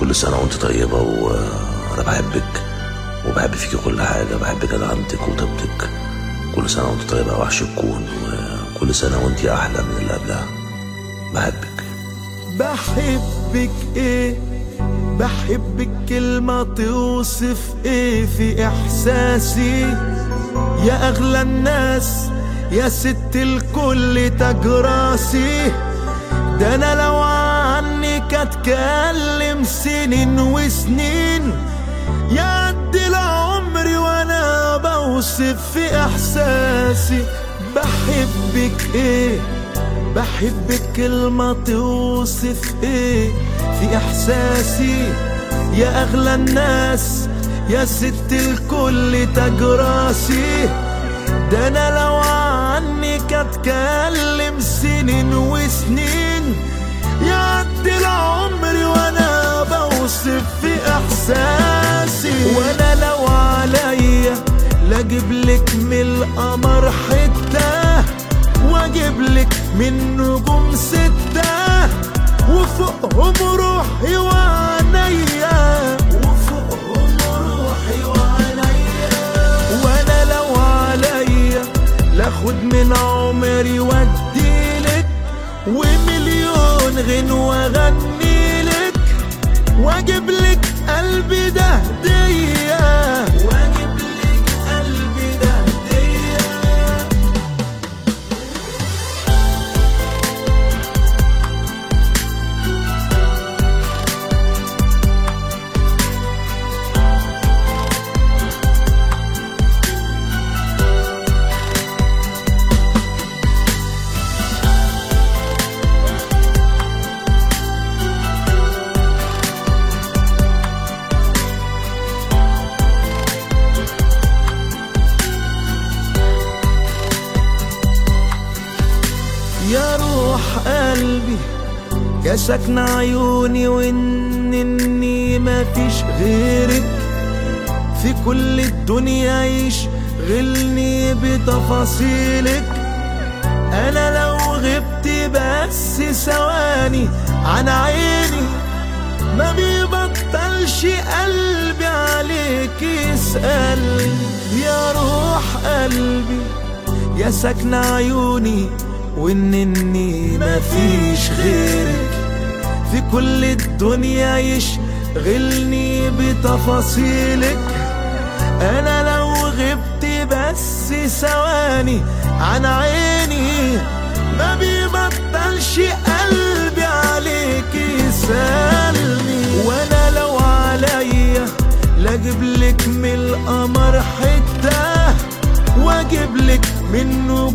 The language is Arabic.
كل سنة وانت طيبة وأنا بحبك وبحب فيكي كل حاجة. بحب جدعنتك وطيبتك. كل سنة وانت طيبة وحش الكون. وكل سنة وانت أحلى من اللي قبلها. بحبك. بحبك إيه؟ بحبك كلمة توصف إيه في إحساسي؟ يا أغلى الناس يا ست الكل تاج راسي ده أنا لو عنك اتكلم سنين وسنين. يعدي العمر وأنا بوصف في إحساسي. بحبك إيه؟ بحبك كلمة توصف إيه؟ في إحساسي يا أغلى الناس يا ست الكل تاج راسي ده أنا لو عنك اتكلم سنين وسنين. يعدي العمر وأنا بوصف في إحساسي. وأنا لو عليا لاجيب لك من القمر حتة واجيب لك من نجوم ستة وفوقهم روحي وعينيا. وفوقهم روحي وعينيا وأنا لو عليا لاخد من عمري واديلك ومليون غنوة اغنيلك وأجيب قلبي يا سكن عيوني وإن إني مفيش غيرك. في كل الدنيا يشغلني بتفاصيلك. أنا لو غبت بس ثواني عن عيني. ما بيبطلش قلبي عليك يسأل يا روح قلبي يا سكن عيوني. وإن إني مفيش غيرك. في كل الدنيا يشغلني بتفاصيلك. أنا لو غبت بس ثواني عن عيني. ما بيبطلش قلبي عليك يسألني. وأنا لو عليا لاجيب لك من القمر حتة. وأجيب لك منه